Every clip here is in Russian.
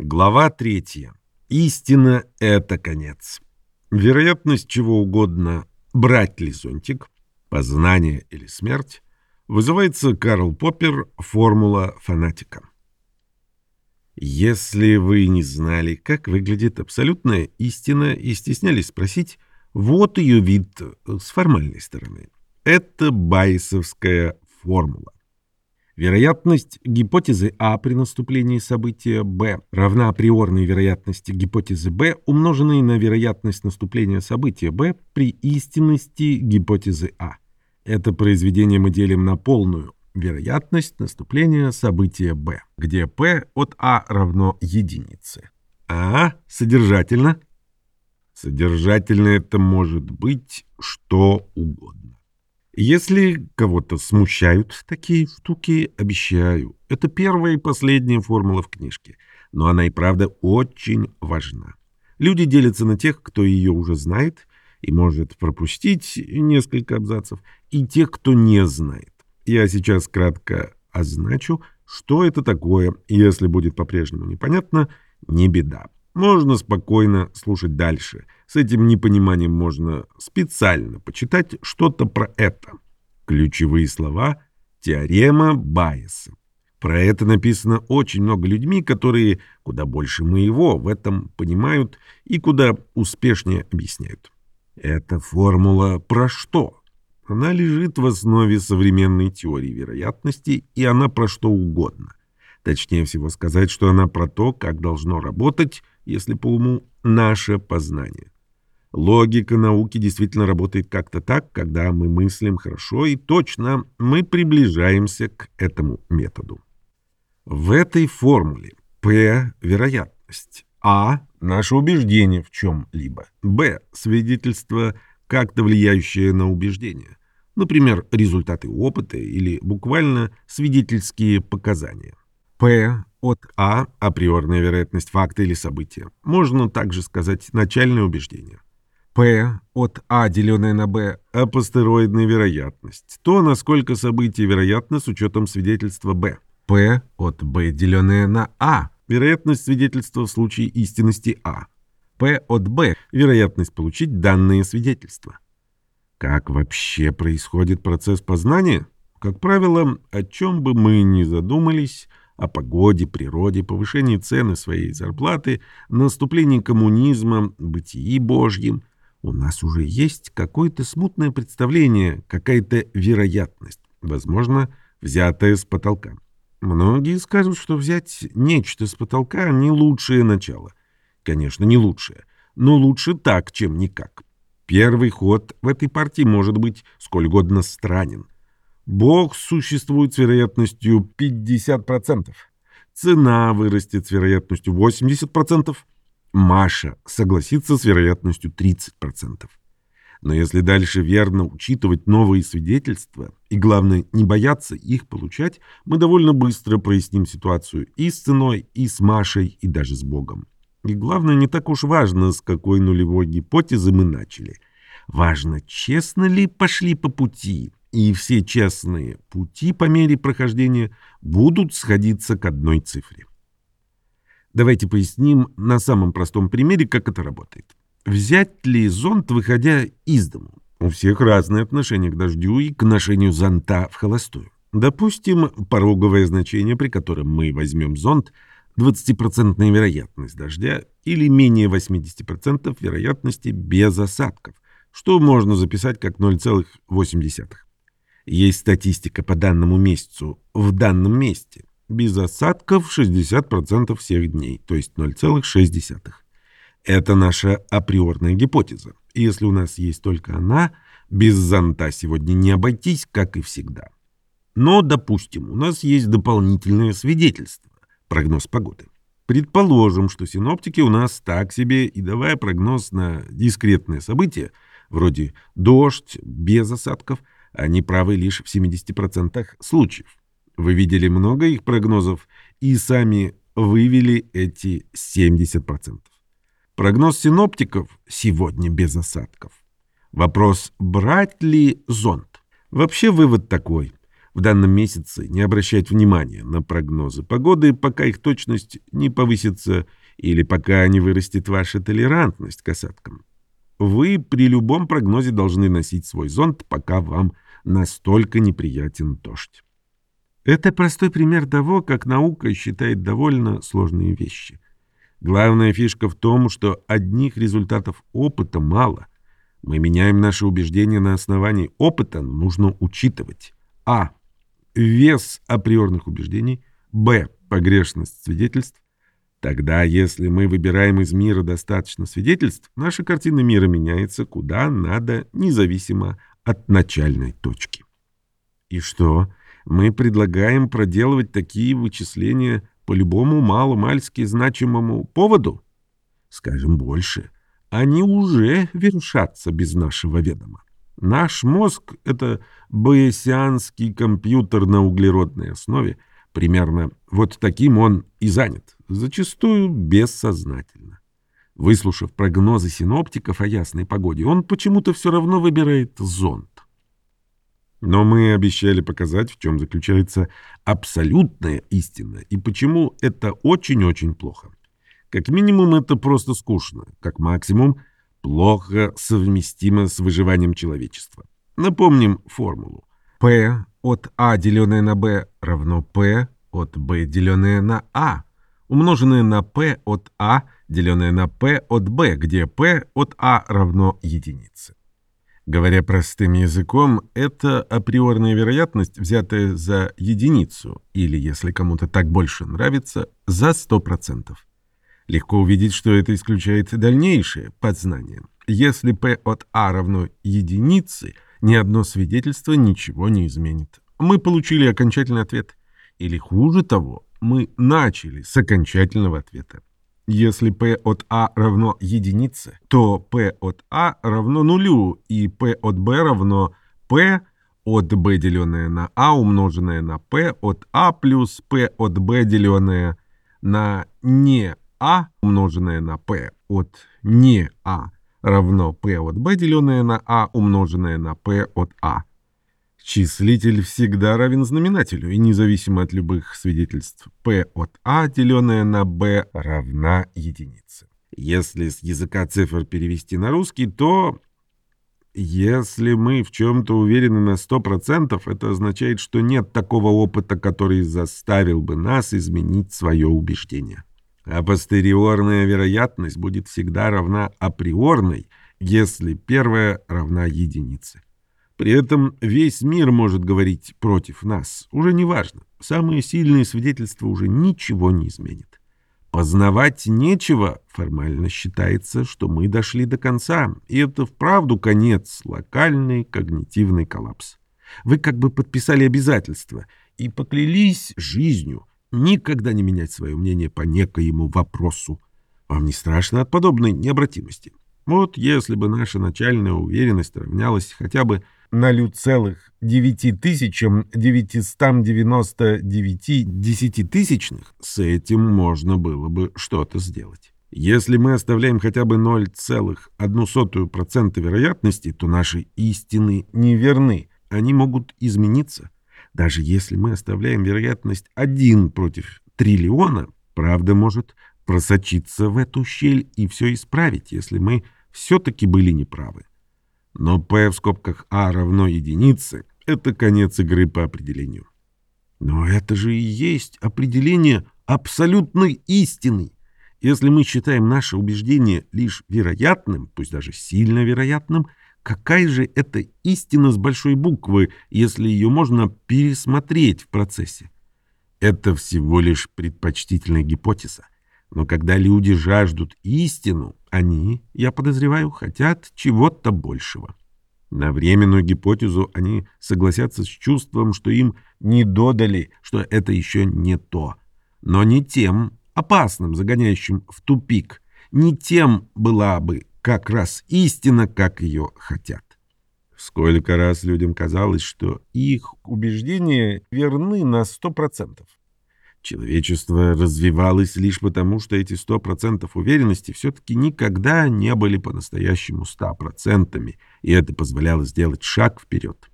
Глава третья. Истина — это конец. Вероятность чего угодно, брать ли зонтик, познание или смерть, вызывается Карл Поппер «Формула фанатика». Если вы не знали, как выглядит абсолютная истина и стеснялись спросить, вот ее вид с формальной стороны. Это байесовская формула. Вероятность гипотезы А при наступлении события Б равна априорной вероятности гипотезы Б, умноженной на вероятность наступления события Б при истинности гипотезы А. Это произведение мы делим на полную вероятность наступления события Б, где P от А равно единице. А содержательно? Содержательно это может быть что угодно. Если кого-то смущают такие штуки, обещаю, это первая и последняя формула в книжке, но она и правда очень важна. Люди делятся на тех, кто ее уже знает и может пропустить несколько абзацев, и тех, кто не знает. Я сейчас кратко означу, что это такое, если будет по-прежнему непонятно, не беда. Можно спокойно слушать дальше. С этим непониманием можно специально почитать что-то про это. Ключевые слова — теорема Байеса. Про это написано очень много людьми, которые куда больше моего в этом понимают и куда успешнее объясняют. Эта формула про что? Она лежит в основе современной теории вероятности, и она про что угодно. Точнее всего сказать, что она про то, как должно работать, если по уму, наше познание. Логика науки действительно работает как-то так, когда мы мыслим хорошо и точно, мы приближаемся к этому методу. В этой формуле P – вероятность, А – наше убеждение в чем-либо, Б – свидетельство, как-то влияющее на убеждение, например, результаты опыта или буквально свидетельские показания. П от А – априорная вероятность факта или события. Можно также сказать начальное убеждение. П от А, деленное на Б – апостериорная вероятность. То, насколько событие вероятно с учетом свидетельства Б. П от Б, деленное на А – вероятность свидетельства в случае истинности А. П от Б – вероятность получить данные свидетельства. Как вообще происходит процесс познания? Как правило, о чем бы мы ни задумались – о погоде, природе, повышении цены своей зарплаты, наступлении коммунизма, бытии Божьем, у нас уже есть какое-то смутное представление, какая-то вероятность, возможно, взятая с потолка. Многие скажут, что взять нечто с потолка не лучшее начало. Конечно, не лучшее, но лучше так, чем никак. Первый ход в этой партии может быть сколь угодно странен – Бог существует с вероятностью 50%. Цена вырастет с вероятностью 80%. Маша согласится с вероятностью 30%. Но если дальше верно учитывать новые свидетельства и, главное, не бояться их получать, мы довольно быстро проясним ситуацию и с ценой, и с Машей, и даже с Богом. И главное, не так уж важно, с какой нулевой гипотезы мы начали. Важно, честно ли пошли по пути, и все честные пути по мере прохождения будут сходиться к одной цифре. Давайте поясним на самом простом примере, как это работает. Взять ли зонт, выходя из дому? У всех разное отношение к дождю и к ношению зонта в холостую. Допустим, пороговое значение, при котором мы возьмем зонт, 20% вероятность дождя или менее 80% вероятности без осадков, что можно записать как 0,8. Есть статистика по данному месяцу в данном месте. Без осадков 60% всех дней, то есть 0,6. Это наша априорная гипотеза. И если у нас есть только она, без зонта сегодня не обойтись, как и всегда. Но, допустим, у нас есть дополнительное свидетельство, прогноз погоды. Предположим, что синоптики у нас так себе, и давая прогноз на дискретное событие, вроде дождь без осадков – они правы лишь в 70% случаев. Вы видели много их прогнозов и сами вывели эти 70%. Прогноз синоптиков сегодня без осадков. Вопрос, брать ли зонт? Вообще вывод такой. в данном месяце не обращать внимания на прогнозы погоды, пока их точность не повысится или пока не вырастет ваша толерантность к осадкам. Вы при любом прогнозе должны носить свой зонт, пока вам настолько неприятен дождь. Это простой пример того, как наука считает довольно сложные вещи. Главная фишка в том, что одних результатов опыта мало. Мы меняем наши убеждения на основании опыта, но нужно учитывать а. вес априорных убеждений, б. погрешность свидетельств. Тогда, если мы выбираем из мира достаточно свидетельств, наша картина мира меняется куда надо, независимо от начальной точки. И что? Мы предлагаем проделывать такие вычисления по любому маломальски значимому поводу? Скажем больше, они уже вершатся без нашего ведома. Наш мозг — это боэсианский компьютер на углеродной основе. Примерно вот таким он и занят, зачастую бессознательно. Выслушав прогнозы синоптиков о ясной погоде, он почему-то все равно выбирает зонт. Но мы обещали показать, в чем заключается абсолютная истина и почему это очень-очень плохо. Как минимум, это просто скучно. Как максимум, плохо совместимо с выживанием человечества. Напомним формулу. P от А, деленное на B, равно P от B, деленное на А, умноженное на P от А, деленное на P от B, где P от А равно единице. Говоря простым языком, это априорная вероятность, взятая за единицу, или, если кому-то так больше нравится, за 100%. Легко увидеть, что это исключает дальнейшее подзнание. Если P от А равно единице, ни одно свидетельство ничего не изменит. Мы получили окончательный ответ. Или хуже того, мы начали с окончательного ответа. Если p от a а равно единице, то p от a а равно нулю, и p от b равно p от b деленное на a умноженное на p от a плюс p от b деленное на не a умноженное на p от не a равно p от b деленное на a умноженное на p от a. Числитель всегда равен знаменателю, и независимо от любых свидетельств, p от a, деленное на b, равна единице. Если с языка цифр перевести на русский, то если мы в чем-то уверены на 100%, это означает, что нет такого опыта, который заставил бы нас изменить свое убеждение. А постериорная вероятность будет всегда равна априорной, если первая равна единице. При этом весь мир может говорить против нас. Уже не важно. Самые сильные свидетельства уже ничего не изменят. Познавать нечего, формально считается, что мы дошли до конца, и это вправду конец, локальный когнитивный коллапс. Вы как бы подписали обязательства и поклялись жизнью никогда не менять свое мнение по некоему вопросу. Вам не страшно от подобной необратимости? Вот если бы наша начальная уверенность равнялась хотя бы 0,9999 десятитысячных, с этим можно было бы что-то сделать. Если мы оставляем хотя бы 0,01% вероятности, то наши истины неверны, они могут измениться. Даже если мы оставляем вероятность 1 против триллиона, правда может просочиться в эту щель и все исправить, если мы все-таки были неправы. Но p в скобках a равно единице — это конец игры по определению. Но это же и есть определение абсолютной истины. Если мы считаем наше убеждение лишь вероятным, пусть даже сильно вероятным, какая же это истина с большой буквы, если ее можно пересмотреть в процессе? Это всего лишь предпочтительная гипотеза. Но когда люди жаждут истину, они, я подозреваю, хотят чего-то большего. На временную гипотезу они согласятся с чувством, что им не додали, что это еще не то. Но не тем опасным, загоняющим в тупик, не тем была бы как раз истина, как ее хотят. Сколько раз людям казалось, что их убеждения верны на сто процентов. Человечество развивалось лишь потому, что эти сто процентов уверенности все-таки никогда не были по-настоящему ста процентами, и это позволяло сделать шаг вперед.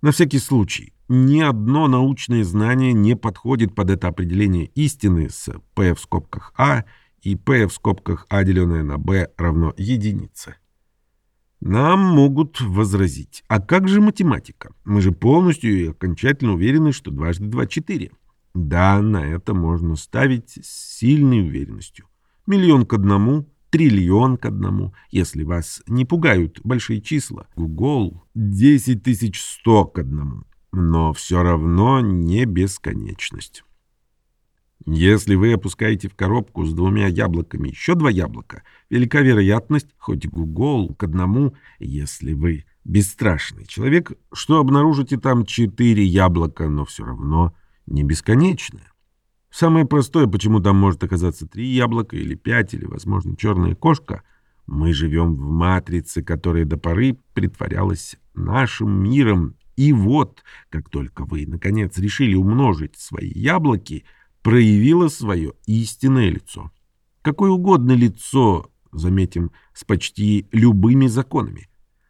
На всякий случай, ни одно научное знание не подходит под это определение истины с p в скобках а и p в скобках а деленное на b равно единице. Нам могут возразить, а как же математика? Мы же полностью и окончательно уверены, что дважды два — четыре. Да, на это можно ставить с сильной уверенностью. Миллион к одному, триллион к одному, если вас не пугают большие числа. Google — десять тысяч сто к одному. Но все равно не бесконечность. Если вы опускаете в коробку с двумя яблоками еще два яблока, велика вероятность, хоть гугол к одному, если вы бесстрашный человек, что обнаружите там четыре яблока, но все равно не бесконечное. Самое простое, почему там может оказаться три яблока или пять, или, возможно, черная кошка, мы живем в матрице, которая до поры притворялась нашим миром, и вот, как только вы, наконец, решили умножить свои яблоки — проявила свое истинное лицо. Какое угодно лицо, заметим, с почти любыми законами.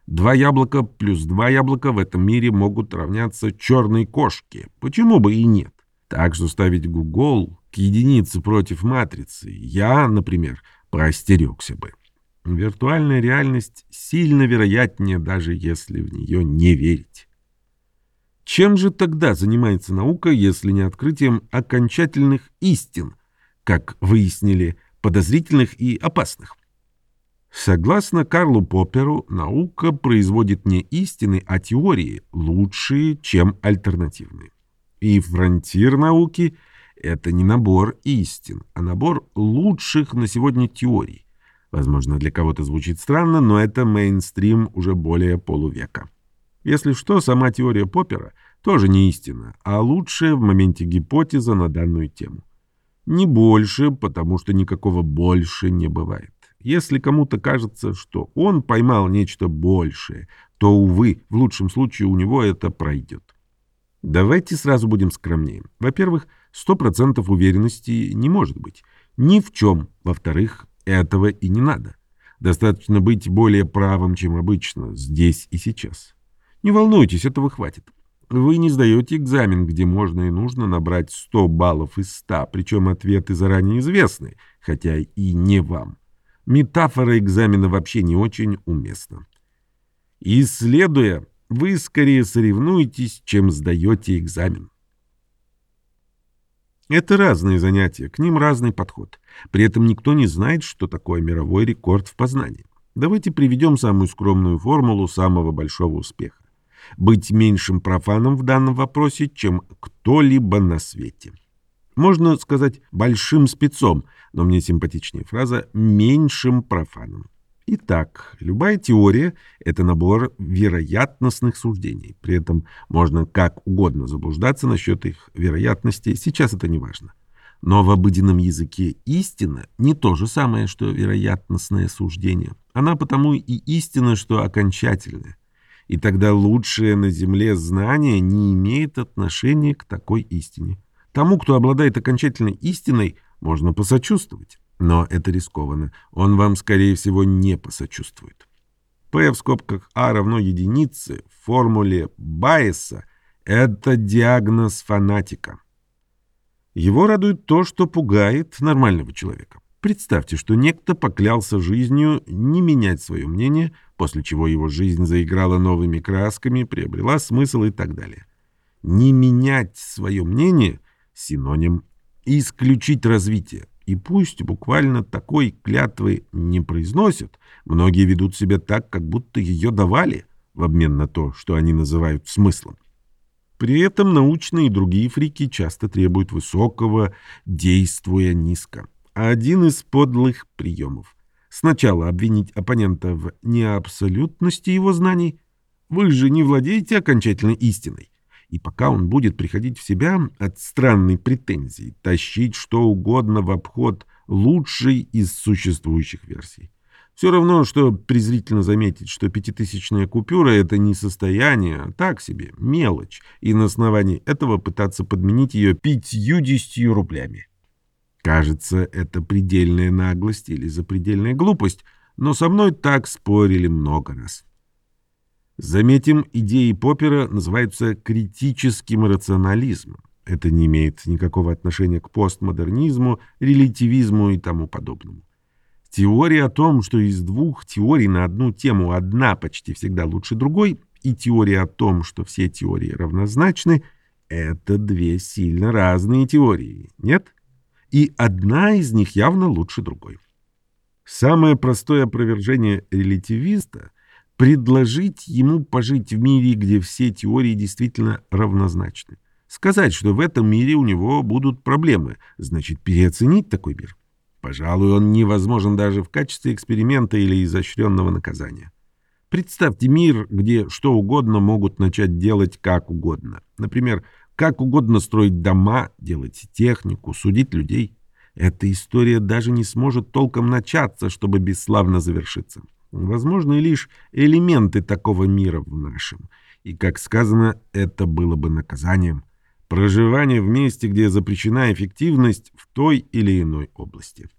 Два яблока плюс два яблока в этом мире могут равняться черной кошке. Почему бы и нет? Так что ставить Google к единице против матрицы я, например, поостерегся бы. Виртуальная реальность сильно вероятнее, даже если в нее не верить. Чем же тогда занимается наука, если не открытием окончательных истин, как выяснили, подозрительных и опасных? Согласно Карлу Попперу, наука производит не истины, а теории, лучшие, чем альтернативные. И фронтир науки — это не набор истин, а набор лучших на сегодня теорий. Возможно, для кого-то звучит странно, но это мейнстрим уже более полувека. Если что, сама теория Поппера тоже не истина, а лучшая в моменте гипотеза на данную тему. Не больше, потому что никакого больше не бывает. Если кому-то кажется, что он поймал нечто большее, то, увы, в лучшем случае у него это пройдет. Давайте сразу будем скромнее. Во-первых, 100% уверенности не может быть. Ни в чем. Во-вторых, этого и не надо. Достаточно быть более правым, чем обычно, здесь и сейчас. Не волнуйтесь, этого хватит. Вы не сдаете экзамен, где можно и нужно набрать 100 баллов из 100, причем ответы заранее известны, хотя и не вам. Метафора экзамена вообще не очень уместна. Исследуя, вы скорее соревнуетесь, чем сдаете экзамен. Это разные занятия, к ним разный подход. При этом никто не знает, что такое мировой рекорд в познании. Давайте приведем самую скромную формулу самого большого успеха быть меньшим профаном в данном вопросе, чем кто-либо на свете. Можно сказать «большим спецом», но мне симпатичнее фраза «меньшим профаном». Итак, любая теория — это набор вероятностных суждений. При этом можно как угодно заблуждаться насчет их вероятности, сейчас это не важно. Но в обыденном языке истина не то же самое, что вероятностное суждение. Она потому и истина, что окончательная и тогда лучшее на земле знание не имеет отношения к такой истине. Тому, кто обладает окончательной истиной, можно посочувствовать. Но это рискованно. Он вам, скорее всего, не посочувствует. P в скобках А равно единице в формуле Байеса — это диагноз фанатика. Его радует то, что пугает нормального человека. Представьте, что некто поклялся жизнью не менять свое мнение, после чего его жизнь заиграла новыми красками, приобрела смысл и так далее. Не менять свое мнение — синоним исключить развитие. И пусть буквально такой клятвы не произносят, многие ведут себя так, как будто ее давали в обмен на то, что они называют смыслом. При этом научные и другие фрики часто требуют высокого, действуя низко один из подлых приемов. Сначала обвинить оппонента в неабсолютности его знаний. Вы же не владеете окончательной истиной. И пока он будет приходить в себя от странной претензии, тащить что угодно в обход лучшей из существующих версий. Все равно, что презрительно заметить, что пятитысячная купюра — это не состояние, а так себе, мелочь, и на основании этого пытаться подменить ее пятьюдесятью рублями. Кажется, это предельная наглость или запредельная глупость, но со мной так спорили много раз. Заметим, идеи Поппера называются критическим рационализмом. Это не имеет никакого отношения к постмодернизму, релятивизму и тому подобному. Теория о том, что из двух теорий на одну тему одна почти всегда лучше другой, и теория о том, что все теории равнозначны, это две сильно разные теории, нет? И одна из них явно лучше другой. Самое простое опровержение релятивиста — предложить ему пожить в мире, где все теории действительно равнозначны. Сказать, что в этом мире у него будут проблемы, значит переоценить такой мир. Пожалуй, он невозможен даже в качестве эксперимента или изощренного наказания. Представьте мир, где что угодно могут начать делать как угодно. Например, как угодно строить дома, делать технику, судить людей. Эта история даже не сможет толком начаться, чтобы бесславно завершиться. Возможны лишь элементы такого мира в нашем. И, как сказано, это было бы наказанием. Проживание в месте, где запрещена эффективность в той или иной области.